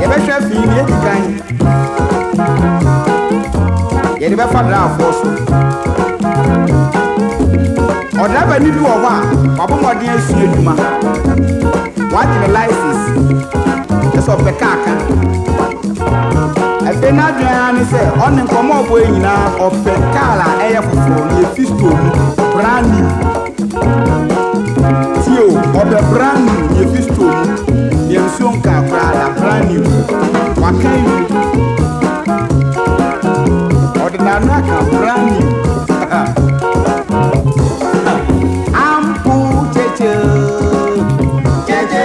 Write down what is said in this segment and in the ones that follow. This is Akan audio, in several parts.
yɛbɛhwɛ afei deɛ ɛdi kan yɛde bɛfa drafoɔ so ɔdraba ni bi wɔ hɔ a wabɔmmɔden asua adwuma wagye ne license kyɛ sɛ ɔpɛ kaa ka afei n'adwene ara ne sɛ ɔne nkɔmmɔ ɔbɔ yi nyinaa ɔpɛ kaa a ɛyɛ foforɔ na ɛfi store mu brand new Tio, ɔbɛ brand new yɛ fi store mu. Yɛ nsuo nkaa koraa da brand new. Waka yi. Ɔde n'ano aka brand new. Ampo cheche. Cheche.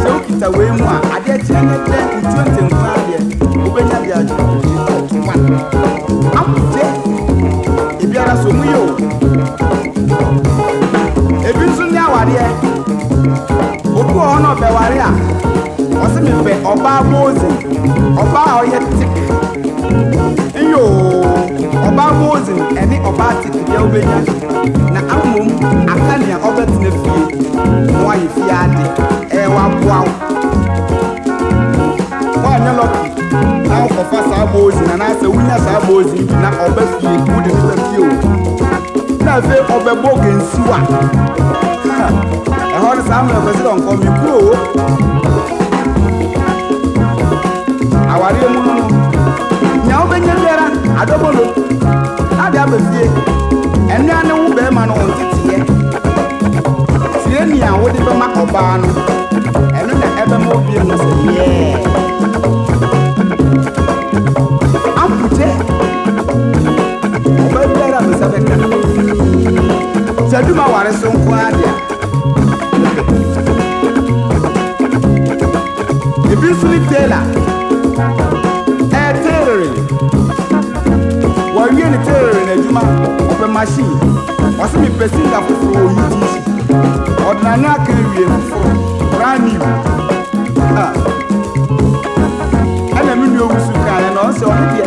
Sɛ wokita wei mu a, adeɛ kyerɛ ne dɛ wotuo nte nko ara deɛ wobɛnya de agye wa akote ebiara so mu yɛ o ebi nso ne awadeɛ obi wɔ hɔ na ɔbɛware a ɔse mepɛ ɔbaa mozi ɔbaa a ɔyɛ teke nyo ɔbaa mozi ɛne ɔbaa tebea a wobenya na mmom aka nea ɔbɛtena fie na wayɛ fie ade. Ɛɛ waboa wo. Woanyɛ lɔki na wokɔfa saa boozin anaasɛ wonya saa boozin bi na ɔba fie, wode ne ba fie o. Na afei ɔbɛbɔ gansiwa. Ha! Ɛhɔ no saa mmerɛ Kwasi dɛ ɔnkɔ me kuro o. Awareɛ mu no no Nea wobɛnya biara adɔbɔ no ade aba fie. Ɛno ara ne wo barima no wo nteteeɛ. Tie nea wode bɛma ɔbaa no. Ɛno na ɛbɛma obie no sɛ yɛɛ. Ampute ɔbaa biara a ne nsa bɛka. Sɛ adum aware so nko ara deɛ a. Ebi nso ne Taylor. Ɛyɛ teerere. Wɔawie ne teerere n'adwuma. Ɔpɛ machine. Ɔse mepɛ singa foforɔ wɔ UTC. Ɔde n'ano aka awie no foro. Brand new. Ah. Ɛna me nua wusu kaeɛ na ɔsɛ ɔne deɛ.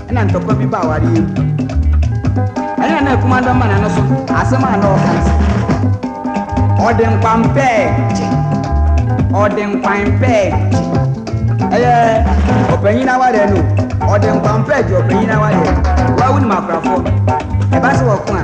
Ɛna ntɔkwa bi baa awareɛ yi mu. Ɛno na na akumaa dɔm ma n'ano so asɛm a na ɔka no sɛ, Ɔde nkwan pɛɛ gye, ɔde nkwan pɛɛ gye. Ɛyɛ ɔpanyin awareɛ no o, ɔde nkwan pɛɛ gye ɔpanyin awareɛ. Waa wonim akorafoɔ, ɛba sɛ wɔko a.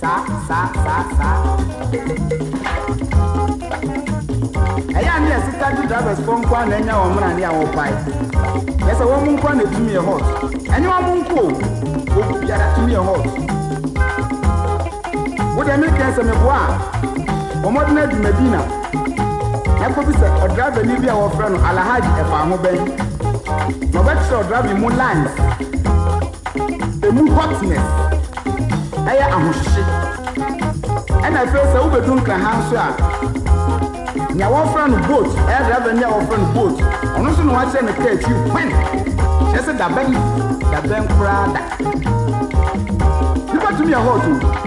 Saa, saa, saa, saa. Ɛyɛ a ne yɛ se taxi drivers foɔ nkoaa na anya wɔn mmara ne a wɔpae. Kyerɛ sɛ wɔn nkoaa na ɛtumi yɛ hot. Ɛnyɛ wɔn nko o, obiara tumi yɛ hot. Wo deɛ mekɛɛ sɛ meboa a, wɔmɔde no adu Medina. Ɛkɔ bi sɛ ɔdriver ni bi a wɔfrɛ no Alahaj ɛfa ho bɛn. Na ɔbɛkyerɛ ɔdriver mu lines. Emu hotness ɛyɛ ahohyehye ɛna afei sɛ wobedu nkraha nso a nea wɔfrɛ no boat ɛyɛ driver ni a wɔfrɛ no boat ɔno nso na wakyerɛ ne kaa akyi hwɛn kyerɛ sɛ dabɛn dabɛn koraa da nipa tumi yɛ hot o.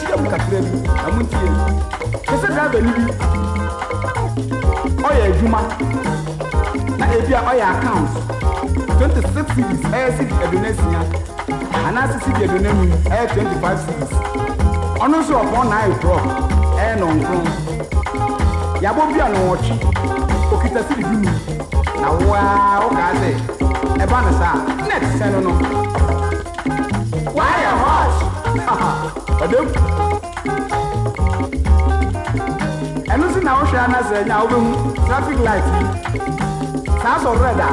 Tia mu kakra bi na mo ntie. Te sɛ driver ni bi, ɔyɛ adwuma na ebi a ɔyɛ account, twenty six cedis ɛyɛ cedi aduonu asia anaa se cedi aduonu anum ɛyɛ twenty five cedis. Ɔno nso ɔpɔn nine o'clock ɛyɛ nɔnkron. Yabɔ dua nɔnwɔtwe, okita cedi du num na wo aa wo kaa sɛ ɛba no saa. Next sɛ no no. Wayɛ hot haha ɔdam. Ɛno si na wohwɛ ana sɛ nya wobɛhu traffic light yi. Saa sɔ red a,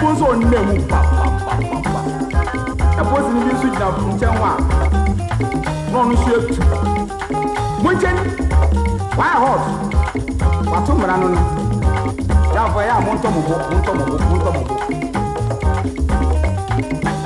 wobɛhu sɛ ɔnna mu papapapapa. Ɛposi no bi nso gyina ɔpo nkyɛn hɔ a, na ɔno nso atu. Monkyɛn, wayɛ hot. Wato mmara no no. Yɛafɔ ɛyɛ a montɔ mo bo, montɔ mo bo, montɔ mo bo.